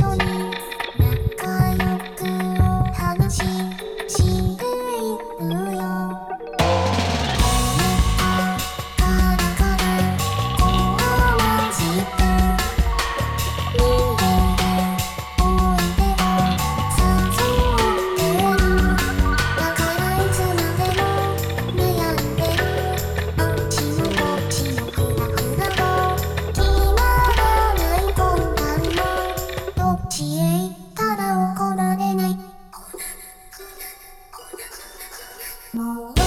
Attention. 哦